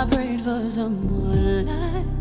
I prayed for someone like